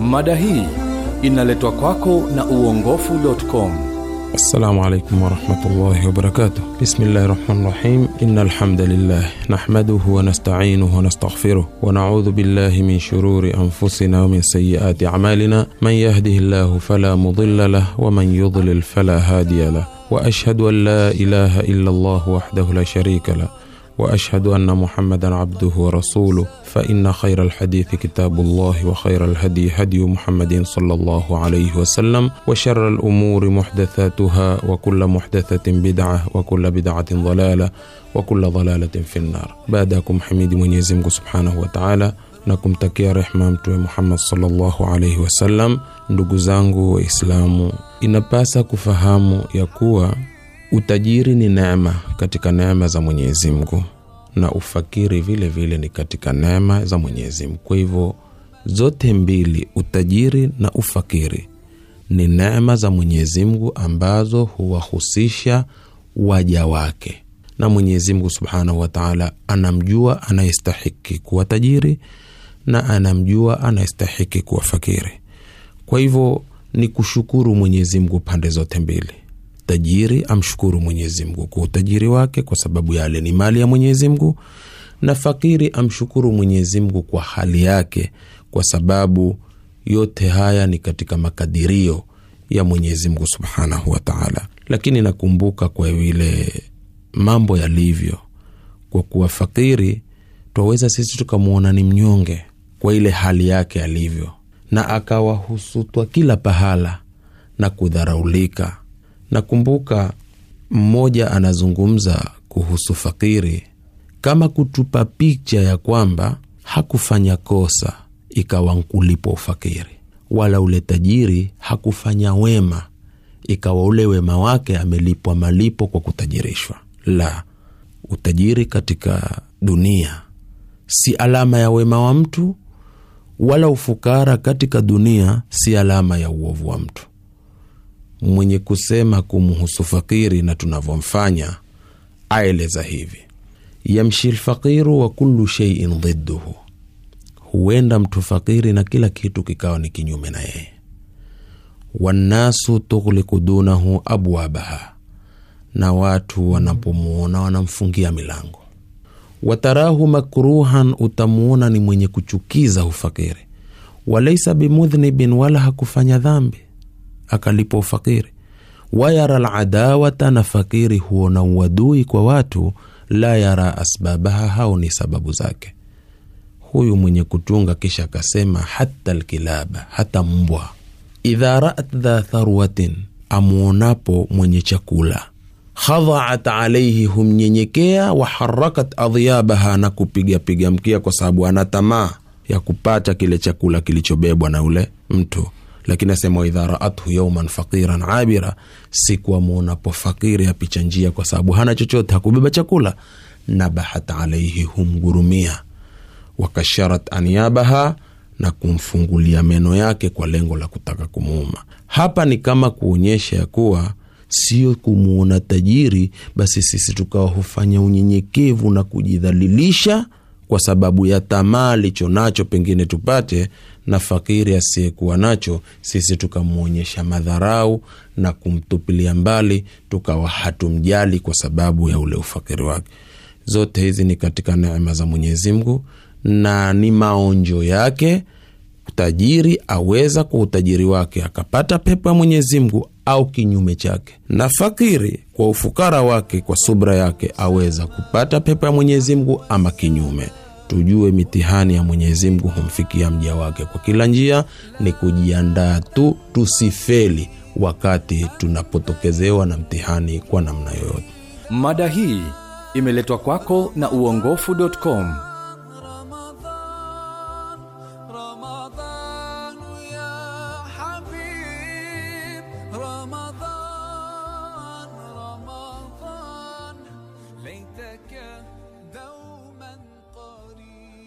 mada hii inaletwa kwako na uongofu.com السلام عليكم ورحمة الله وبركاته بسم الله الرحمن الرحيم إن الحمد لله نحمده ونستعينه ونستغفره ونعوذ بالله من شرور أنفسنا ومن سيئات أعمالنا من يهده الله فلا مضل له ومن يضلل فلا هادي له وأشهد أن لا إله إلا الله وحده لا شريك له واشهد ان محمدا عبده ورسوله فان خير الحديث كتاب الله وخير الهدي هدي محمد صلى الله عليه وسلم وشر الامور محدثاتها وكل محدثه بدعه وكل بدعه ضلاله وكل ضلاله في النار بعدكم حميد mwenyezi mungu subhanahu wa taala na kumtakia rehma mtume muhammad salllahu alaihi wasallam ndugu zangu waislamu inapasa kufahamu ya kuwa utajiri ni neema katika neema za mwenyezi mungu na ufakiri vile vile ni katika neema za mwenyezi mungu. Kwa hivyo zote mbili utajiri na ufakiri ni neema za mwenyezi mungu ambazo huwahusisha waja wake. Na mwenyezi mungu subhanahu wataala anamjua anayestahiki kuwa tajiri na anamjua anayestahiki kuwa fakiri. Kwa hivyo ni kushukuru mwenyezi mungu pande zote mbili tajiri amshukuru mwenyezi mungu kwa utajiri wake kwa sababu yale ni mali ya mwenyezi mungu. Na fakiri amshukuru mwenyezi mungu kwa hali yake kwa sababu yote haya ni katika makadirio ya mwenyezi mungu subhanahu wataala lakini nakumbuka kwa vile mambo yalivyo kwa kuwa fakiri twaweza sisi tukamwona ni mnyonge kwa ile hali yake alivyo. Na akawahusutwa kila pahala na kudharaulika nakumbuka mmoja anazungumza kuhusu fakiri. Kama kutupa picha ya kwamba hakufanya kosa ikawa nkulipwa ufakiri wala ule tajiri hakufanya wema ikawa ule wema wake amelipwa malipo kwa kutajirishwa. La utajiri katika dunia si alama ya wema wa mtu wala ufukara katika dunia si alama ya uovu wa mtu mwenye kusema kumhusu fakiri na tunavyomfanya aeleza hivi. Yamshi lfaqiru wa kulu sheiin dhiduhu huenda mtu fakiri na kila kitu kikawa ni kinyume na yeye. Wannasu tughliku dunahu abwabaha. Na watu wanapomwona wanamfungia milango. Watarahu makruhan utamuona ni mwenye kuchukiza ufakiri. Walaisa bimudhnibin wala hakufanya dhambi akalipa ufakiri. Wayara ladawata na fakiri huona uadui kwa watu la yara asbabaha hao ni sababu zake. Huyu mwenye kutunga kisha akasema hata lkilaba hata mbwa. Idha rat dha tharwatin amwonapo mwenye chakula. Khadhaat alaihi humnyenyekea waharakat adhyabaha na kupigapiga mkia kwa sababu anatamaa ya kupata kile chakula kilichobebwa na ule mtu lakini asema waidha raathu yauman faqiran abira siku amwonapo fakiri apicha njia kwa sababu hana chochote hakubeba chakula. Nabahat alaihi humgurumia. Wakasharat anyabaha na kumfungulia meno yake kwa lengo la kutaka kumuuma. Hapa ni kama kuonyesha ya kuwa sio kumwona tajiri basi sisi tukawa hufanya unyenyekevu na kujidhalilisha kwa sababu ya tamaa licho nacho pengine tupate na fakiri asiyekuwa nacho sisi tukamwonyesha madharau na kumtupilia mbali tukawa hatumjali kwa sababu ya ule ufakiri wake. Zote hizi ni katika neema za mwenyezi mungu na ni maonjo yake. Tajiri aweza kwa utajiri wake akapata pepo ya mwenyezi mungu au kinyume chake. Na fakiri kwa ufukara wake kwa subra yake aweza kupata pepo ya mwenyezi mungu ama kinyume tujue mitihani ya mwenyezi mungu humfikia mja wake kwa kila njia ni kujiandaa tu tusifeli wakati tunapotokezewa na mtihani kwa namna yoyote Mada hii imeletwa kwako na uongofu.com.